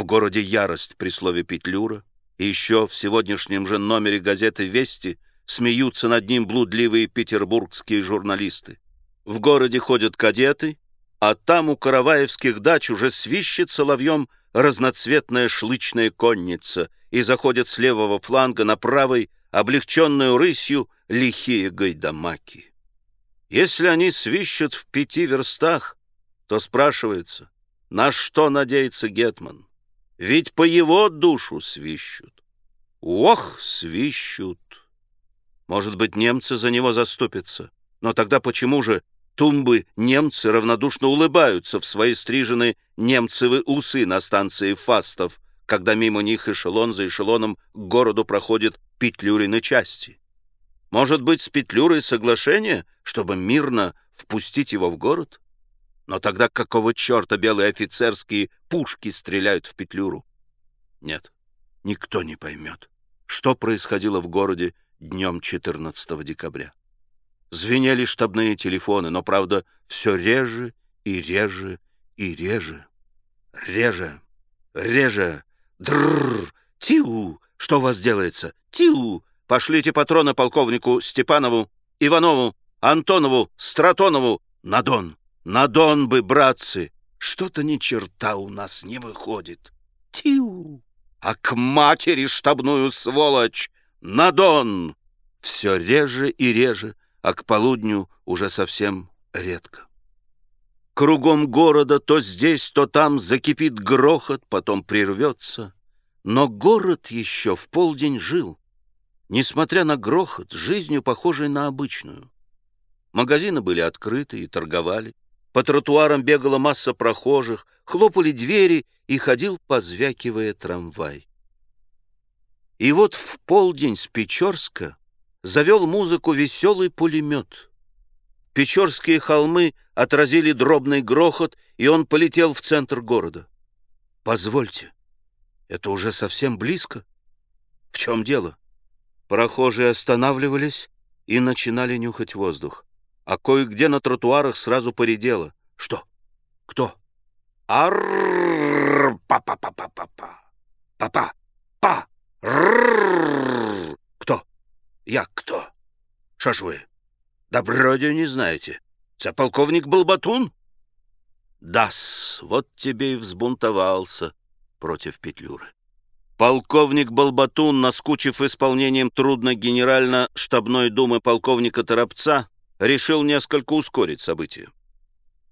В городе ярость при слове «Петлюра». И еще в сегодняшнем же номере газеты «Вести» смеются над ним блудливые петербургские журналисты. В городе ходят кадеты, а там у караваевских дач уже свищет соловьем разноцветная шлычная конница и заходят с левого фланга на правый, облегченную рысью, лихие гайдамаки. Если они свищут в пяти верстах, то спрашивается, на что надеется Гетман? Ведь по его душу свищут. Ох, свищут! Может быть, немцы за него заступятся. Но тогда почему же тумбы немцы равнодушно улыбаются в свои стриженные немцевы усы на станции Фастов, когда мимо них эшелон за эшелоном к городу проходит Петлюрины части? Может быть, с Петлюрой соглашение, чтобы мирно впустить его в город? Но тогда какого черта белые офицерские пушки стреляют в Петлюру? Нет, никто не поймет, что происходило в городе днем 14 декабря. Звенели штабные телефоны, но, правда, все реже и реже и реже. Реже, реже, дрррр, тиу, что у вас делается? Тиу, пошлите патроны полковнику Степанову, Иванову, Антонову, Стратонову на Дон. На Дон бы, братцы, что-то ни черта у нас не выходит. Тиу! А к матери штабную сволочь! На Дон! Все реже и реже, а к полудню уже совсем редко. Кругом города то здесь, то там закипит грохот, потом прервется. Но город еще в полдень жил, несмотря на грохот, жизнью похожей на обычную. Магазины были открыты и торговали. По тротуарам бегала масса прохожих, хлопали двери и ходил, позвякивая трамвай. И вот в полдень с Печорска завел музыку веселый пулемет. Печорские холмы отразили дробный грохот, и он полетел в центр города. Позвольте, это уже совсем близко? В чем дело? Прохожие останавливались и начинали нюхать воздух а кое-где на тротуарах сразу поредело. Что? Кто? Арррррр! Па-па-па-па-па-па! Папа! Па! Рррррр! Кто? Я кто? Що ж ви? Да вроде не знаете. Це полковник Балбатун? Дас, вот тебе и взбунтовался против Петлюры. Полковник Балбатун, наскучив исполнением трудно-генерально-штабной думы полковника Торопца, решил несколько ускорить события.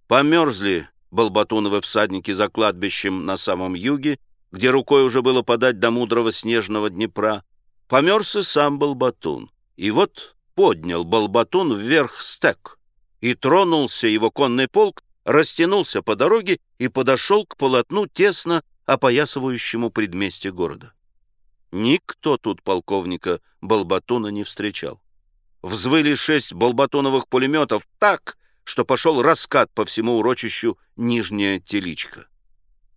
Померзли Балбатуновы всадники за кладбищем на самом юге, где рукой уже было подать до мудрого снежного Днепра. Померз и сам Балбатун. И вот поднял Балбатун вверх стек, и тронулся его конный полк, растянулся по дороге и подошел к полотну, тесно опоясывающему предместье города. Никто тут полковника Балбатуна не встречал взвыли шесть болбатоновых пулеметов так, что пошел раскат по всему урочищу Нижняя Теличка.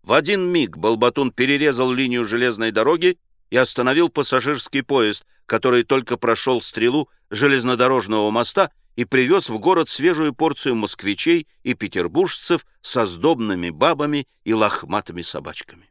В один миг Болбатун перерезал линию железной дороги и остановил пассажирский поезд, который только прошел стрелу железнодорожного моста и привез в город свежую порцию москвичей и петербуржцев со сдобными бабами и лохматыми собачками.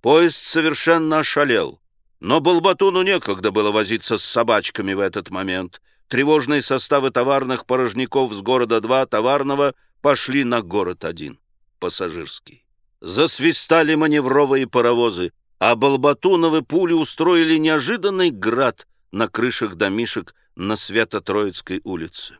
Поезд совершенно ошалел. Но Балбатуну некогда было возиться с собачками в этот момент. Тревожные составы товарных порожняков с города 2 товарного пошли на город 1, пассажирский. Засвистали маневровые паровозы, а Балбатуновы пули устроили неожиданный град на крышах домишек на Свято-Троицкой улице.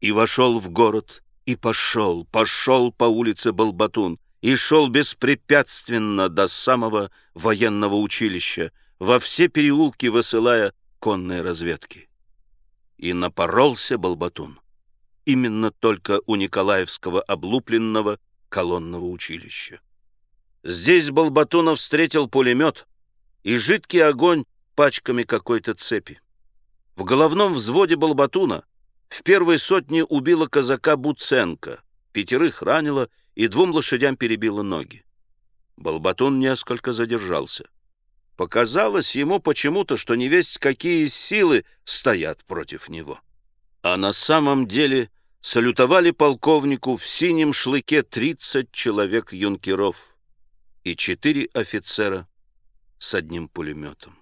И вошел в город, и пошел, пошел по улице Балбатун, и шел беспрепятственно до самого военного училища, во все переулки высылая конные разведки. И напоролся Балбатун. Именно только у Николаевского облупленного колонного училища. Здесь Балбатунов встретил пулемет и жидкий огонь пачками какой-то цепи. В головном взводе Балбатуна в первой сотне убила казака Буценко, пятерых ранила и двум лошадям перебило ноги. Балбатун несколько задержался. Показалось ему почему-то, что не весть какие силы стоят против него. А на самом деле салютовали полковнику в синем шлыке 30 человек юнкеров. и четыре офицера с одним пулеметом.